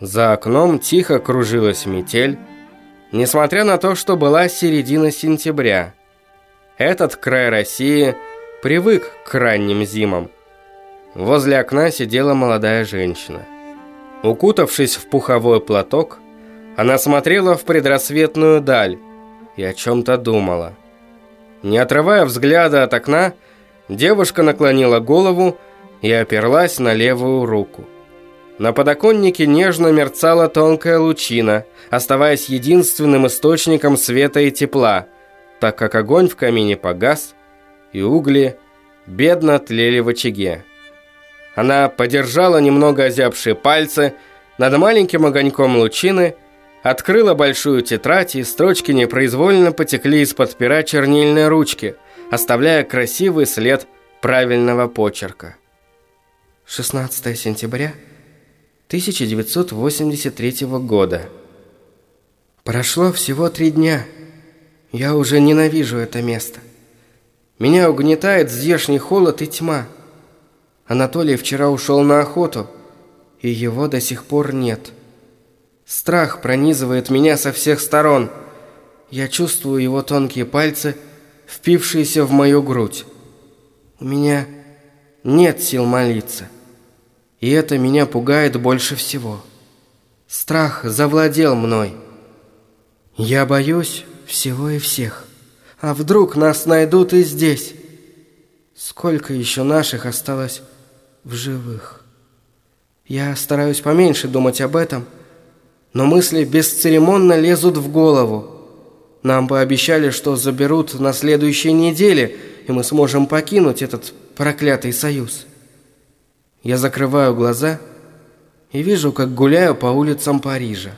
За окном тихо кружилась метель, несмотря на то, что была середина сентября. Этот край России привык к ранним зимам. Возле окна сидела молодая женщина. Укутавшись в пуховой платок, она смотрела в предрассветную даль и о чем-то думала. Не отрывая взгляда от окна, девушка наклонила голову и оперлась на левую руку. На подоконнике нежно мерцала тонкая лучина, оставаясь единственным источником света и тепла, так как огонь в камине погас, и угли бедно тлели в очаге. Она подержала немного озябшие пальцы над маленьким огоньком лучины, открыла большую тетрадь, и строчки непроизвольно потекли из-под пера чернильной ручки, оставляя красивый след правильного почерка. 16 сентября 1983 года. Прошло всего три дня. Я уже ненавижу это место. Меня угнетает здешний холод и тьма. Анатолий вчера ушел на охоту, и его до сих пор нет. Страх пронизывает меня со всех сторон. Я чувствую его тонкие пальцы, впившиеся в мою грудь. У меня нет сил молиться. И это меня пугает больше всего. Страх завладел мной. Я боюсь всего и всех. А вдруг нас найдут и здесь? Сколько еще наших осталось в живых? Я стараюсь поменьше думать об этом, но мысли бесцеремонно лезут в голову. Нам пообещали, что заберут на следующей неделе, и мы сможем покинуть этот проклятый союз. Я закрываю глаза и вижу, как гуляю по улицам Парижа.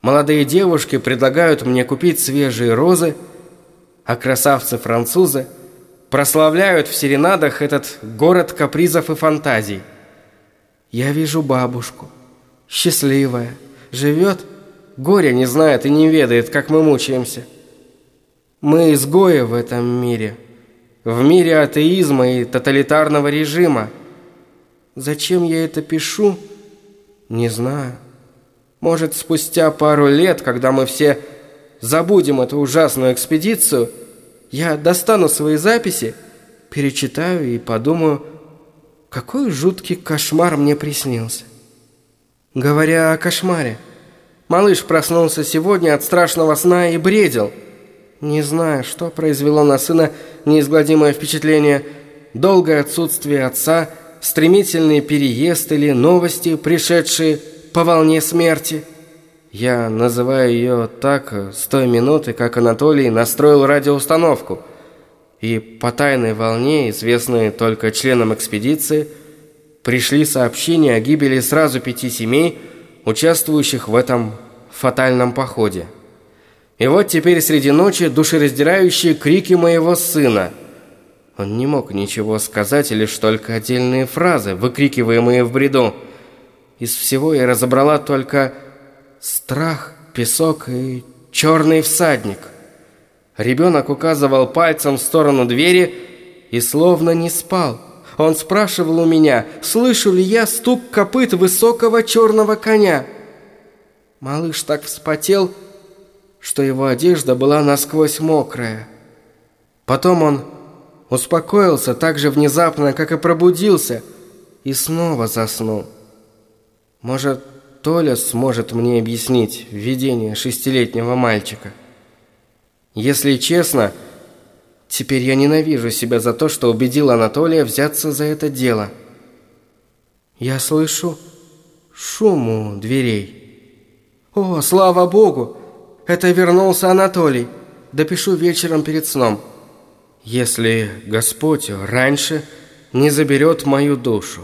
Молодые девушки предлагают мне купить свежие розы, а красавцы-французы прославляют в серенадах этот город капризов и фантазий. Я вижу бабушку, счастливая, живет, горя не знает и не ведает, как мы мучаемся. Мы изгои в этом мире, в мире атеизма и тоталитарного режима. Зачем я это пишу? Не знаю. Может, спустя пару лет, когда мы все забудем эту ужасную экспедицию, я достану свои записи, перечитаю и подумаю, какой жуткий кошмар мне приснился. Говоря о кошмаре, малыш проснулся сегодня от страшного сна и бредил. Не знаю, что произвело на сына неизгладимое впечатление, долгое отсутствие отца – стремительный переезд или новости, пришедшие по волне смерти. Я называю ее так с той минуты, как Анатолий настроил радиоустановку. И по тайной волне, известной только членам экспедиции, пришли сообщения о гибели сразу пяти семей, участвующих в этом фатальном походе. И вот теперь среди ночи душераздирающие крики моего сына – он не мог ничего сказать, лишь только отдельные фразы, выкрикиваемые в бреду. Из всего я разобрала только страх, песок и черный всадник. Ребенок указывал пальцем в сторону двери и словно не спал. Он спрашивал у меня, слышу ли я стук копыт высокого черного коня. Малыш так вспотел, что его одежда была насквозь мокрая. Потом он успокоился так же внезапно, как и пробудился, и снова заснул. Может, Толя сможет мне объяснить видение шестилетнего мальчика. Если честно, теперь я ненавижу себя за то, что убедил Анатолия взяться за это дело. Я слышу шум у дверей. О, слава богу! Это вернулся Анатолий. Допишу вечером перед сном если Господь раньше не заберет мою душу.